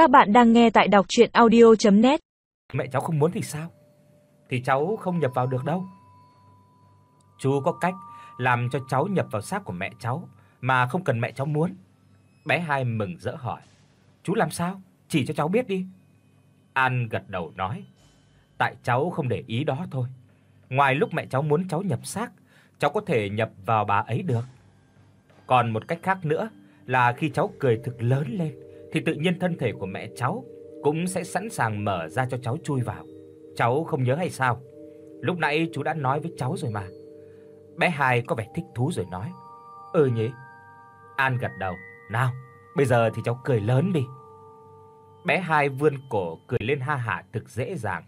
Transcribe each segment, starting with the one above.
Các bạn đang nghe tại đọc audio net Mẹ cháu không muốn thì sao? Thì cháu không nhập vào được đâu. Chú có cách làm cho cháu nhập vào xác của mẹ cháu mà không cần mẹ cháu muốn. Bé Hai mừng rỡ hỏi: "Chú làm sao? Chỉ cho cháu biết đi." An gật đầu nói: "Tại cháu không để ý đó thôi. Ngoài lúc mẹ cháu muốn cháu nhập xác, cháu có thể nhập vào bà ấy được. Còn một cách khác nữa là khi cháu cười thực lớn lên thì tự nhiên thân thể của mẹ cháu cũng sẽ sẵn sàng mở ra cho cháu chui vào. Cháu không nhớ hay sao? Lúc nãy chú đã nói với cháu rồi mà." Bé Hai có vẻ thích thú rồi nói: "Ừ nhỉ?" An gật đầu: "Nào, bây giờ thì cháu cười lớn đi." Bé Hai vươn cổ cười lên ha hả thực dễ dàng.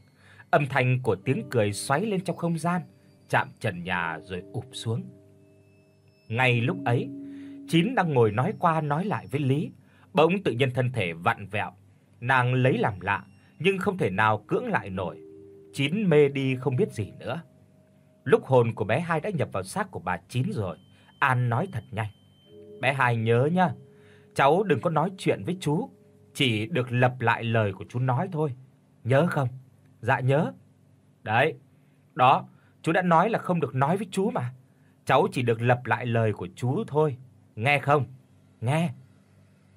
Âm thanh của tiếng cười xoáy lên trong không gian, chạm trần nhà rồi ụp xuống. Ngay lúc ấy, Chín đang ngồi nói qua nói lại với Lý, bỗng tự nhiên thân thể vặn vẹo, nàng lấy làm lạ nhưng không thể nào cưỡng lại nổi. Chín mê đi không biết gì nữa. Lúc hồn của bé Hai đã nhập vào xác của bà Chín rồi, An nói thật nhanh. Bé Hai nhớ nhá, cháu đừng có nói chuyện với chú, chỉ được lặp lại lời của chú nói thôi. Nhớ không? Dạ nhớ. Đấy. Đó, chú đã nói là không được nói với chú mà. Cháu chỉ được lặp lại lời của chú thôi. Nghe không? Nghe.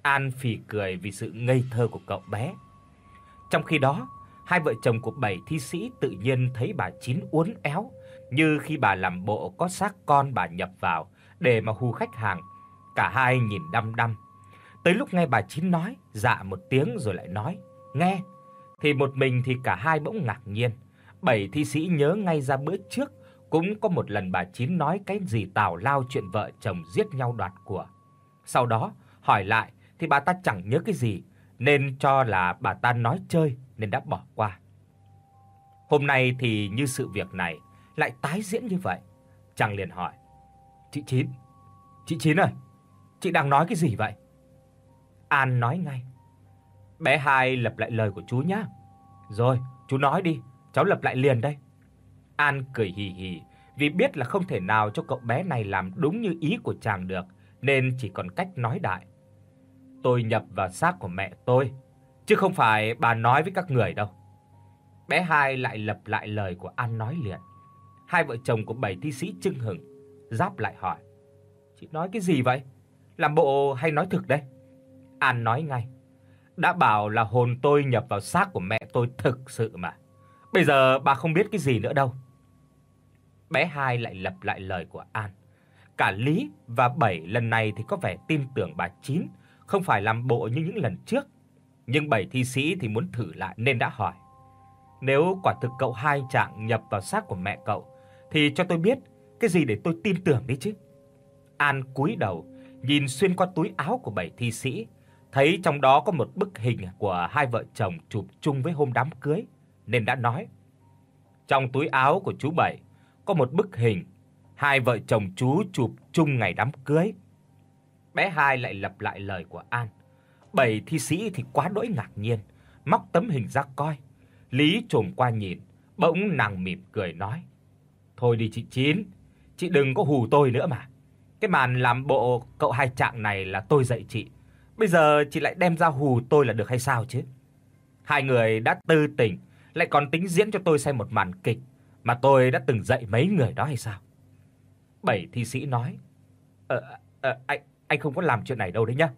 An phì cười vì sự ngây thơ của cậu bé. Trong khi đó, hai vợ chồng của bảy thi sĩ tự nhiên thấy bà Chín uốn éo, như khi bà làm bộ có xác con bà nhập vào để mà hù khách hàng. Cả hai nhìn đăm đăm. Tới lúc nghe bà Chín nói, dạ một tiếng rồi lại nói, "Nghe." Thì một mình thì cả hai bỗng ngạc nhiên. Bảy thi sĩ nhớ ngay ra bữa trước cũng có một lần bà Chín nói cái gì tào lao chuyện vợ chồng giết nhau đoạt của. Sau đó hỏi lại thì bà ta chẳng nhớ cái gì, nên cho là bà ta nói chơi nên đã bỏ qua. Hôm nay thì như sự việc này lại tái diễn như vậy. Chàng liền hỏi: "Chị Chín, chị Chín ơi, chị đang nói cái gì vậy?" An nói ngay: "Bé Hai lặp lại lời của chú nhá." "Rồi, chú nói đi, cháu lặp lại liền đây." An cười hì hì vì biết là không thể nào cho cậu bé này làm đúng như ý của chàng được, nên chỉ còn cách nói đại. Tôi nhập vào xác của mẹ tôi, chứ không phải bà nói với các người đâu. Bé Hai lại lặp lại lời của An nói liền. Hai vợ chồng của bảy thi sĩ chưng hửng, giáp lại hỏi: "Chị nói cái gì vậy? Làm bộ hay nói thực đây?" An nói ngay: "Đã bảo là hồn tôi nhập vào xác của mẹ tôi thực sự mà. Bây giờ bà không biết cái gì nữa đâu." Bé Hai lại lặp lại lời của An. Cả Lý và Bảy lần này thì có vẻ tin tưởng bà Chín, không phải làm bộ như những lần trước. Nhưng bảy thi sĩ thì muốn thử lại nên đã hỏi: "Nếu quả thực cậu Hai trạng nhập vào xác của mẹ cậu thì cho tôi biết cái gì để tôi tin tưởng đi chứ?" An cúi đầu, nhìn xuyên qua túi áo của bảy thi sĩ, thấy trong đó có một bức hình của hai vợ chồng chụp chung với hôm đám cưới, nên đã nói: "Trong túi áo của chú Bảy có một bức hình hai vợ chồng chú chụp chung ngày đám cưới." Bé Hai lại lặp lại lời của An. Bảy thi sĩ thì quá đỗi ngạc nhiên, móc tấm hình ra coi. Lý trồm qua nhìn, bỗng nàng mỉm cười nói: "Thôi đi chị Chín, chị đừng có hù tôi nữa mà. Cái màn làm bộ cậu hai trạng này là tôi dạy chị. Bây giờ chị lại đem ra hù tôi là được hay sao chứ? Hai người đã tư tình, lại còn tính diễn cho tôi xem một màn kịch mà tôi đã từng dạy mấy người đó hay sao?" Bảy thi sĩ nói: "Ờ ờ anh anh không có làm chuyện này đâu đấy nhá.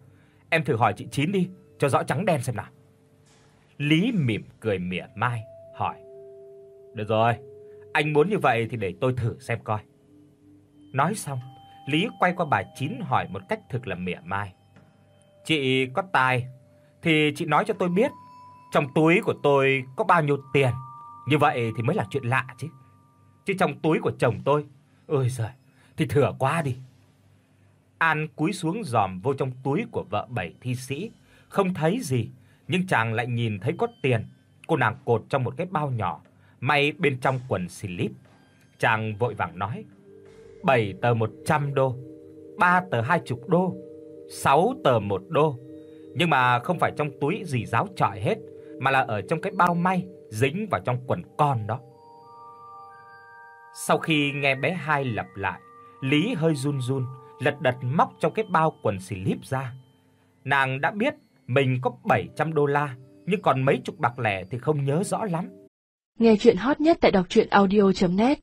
Em thử hỏi chị Chín đi, cho rõ trắng đen xem nào." Lý mỉm cười mỉa mai hỏi: "Được rồi, anh muốn như vậy thì để tôi thử xem coi." Nói xong, Lý quay qua bà Chín hỏi một cách thực là mỉa mai: "Chị có tài thì chị nói cho tôi biết, trong túi của tôi có bao nhiêu tiền, như vậy thì mới là chuyện lạ chứ. Chứ trong túi của chồng tôi, ôi giời, thì thừa quá đi." An cúi xuống dòm vô trong túi của vợ bảy thi sĩ, không thấy gì, nhưng chàng lại nhìn thấy có tiền. Cô nàng cột trong một cái bao nhỏ, may bên trong quần slip. Chàng vội vàng nói: "7 tờ 100 đô, 3 tờ 20 đô, 6 tờ 1 đô." Nhưng mà không phải trong túi gì giáo trọi hết, mà là ở trong cái bao may dính vào trong quần con đó. Sau khi nghe bé Hai lặp lại, Lý hơi run run, lật đật móc trong cái bao quần slip ra. Nàng đã biết mình có 700 đô la, nhưng còn mấy chục bạc lẻ thì không nhớ rõ lắm. Nghe chuyện hot nhất tại đọc audio net